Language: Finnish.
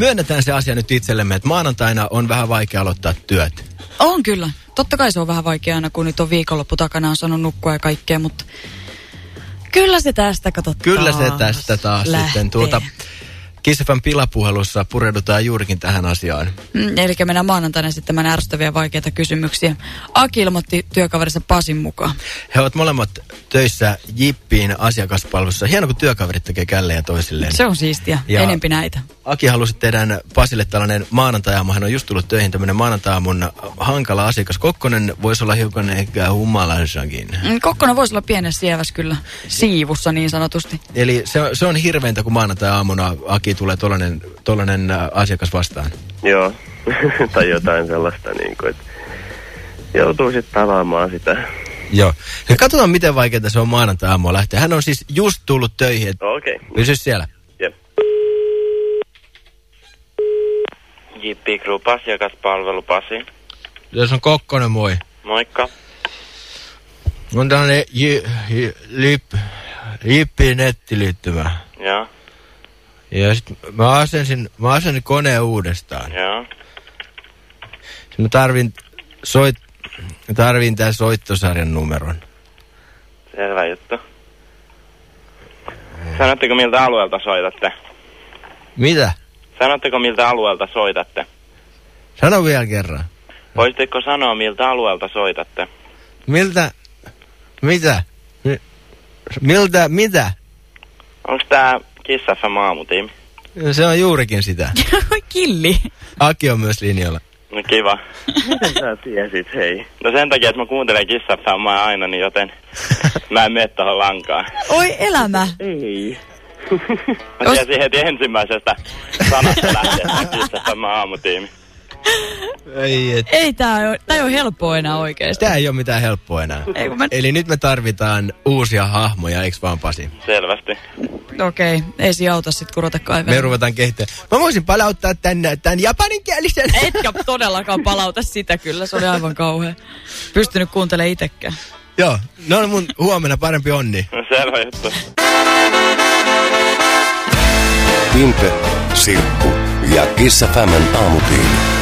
myönnetään se asia nyt itsellemme, että maanantaina on vähän vaikea aloittaa työt. On kyllä. Totta kai se on vähän vaikea aina, kun nyt on viikonloppu takana, on sanonut nukkua ja kaikkea, mutta kyllä se tästä, kato Kyllä se tästä taas lähtee. sitten tuota... Kissafan pilapuhelussa pureudutaan juurikin tähän asiaan. Mm, eli mennään maanantaina esittämään ärsyttäviä vaikeita kysymyksiä. Aki ilmoitti työkaverinsa Pasin mukaan. He ovat molemmat töissä Jippiin asiakaspalvelussa. Hieno, kun työkaverit tekee källejä toisilleen. Se on siistiä. Ja. Enempi näitä. Aki halusi tehdä Pasille tällainen maanantajaamu. Hän on just tullut töihin tämmöinen maanantaamun hankala asiakas. Kokkonen voisi olla hiukan ehkä humalaisakin. Mm, Kokkonen voisi olla pienessä sievässä kyllä siivussa niin sanotusti. Eli se, on- se on hirveintä, kun maanantai-aamuna Aki tulee tollanen, tollanen ä, asiakas vastaan. Joo, tai jotain sellaista, niin kuin, että joutuu sitten tavaamaan sitä. Joo. Ja katsotaan, miten vaikeaa se on maanantai-aamua lähteä. Hän on siis just tullut töihin. Okei, okay. Pysy siellä. Jippi Group asiakaspalvelu Pasi. Jos on Kokkonen, moi. Moikka. On tällainen j, j, lip, Jippiin nettiliittymä. Joo, Ja sit mä asensin, mä asensin koneen uudestaan. joo. Sit mä tarvin, soit, mä tarvin tää soittosarjan numeron. Selvä juttu. Sanotteko miltä alueelta soitatte? Mitä? Sanotteko miltä alueelta soitatte? Sano vielä kerran. Voisitteko sanoa miltä alueelta soitatte? Miltä? Mitä? Mi- Miltä? Mitä? Onko tää Kiss FM aamutiimi? Se on juurikin sitä. Killi. Aki on myös linjalla. No kiva. Miten sä tiesit, hei? No sen takia, että mä kuuntelen Kiss FM aina, niin joten mä en mene tohon lankaan. Oi elämä. Ei. Mä tiesin heti ensimmäisestä sanasta lähtien, että FM aamutiimi. Ei, et. Ei tää ole, tää ei ole helppoa enää oikeesti. Tää ei ole mitään helppoa enää. Ei, mä... Eli nyt me tarvitaan uusia hahmoja, eiks vaan Pasi? Selvästi. Okei, okay. ei siinä auta sit kun ruveta Me ruvetaan kehittämään. Mä voisin palauttaa tän, tän japaninkielisen. Etkä todellakaan palauta sitä kyllä, se oli aivan kauhea. Pystynyt kuuntelemaan itekään. Joo, no mun huomenna parempi onni. No selvä juttu. Impe, Sirkku ja Kissa Femän aamutiimi.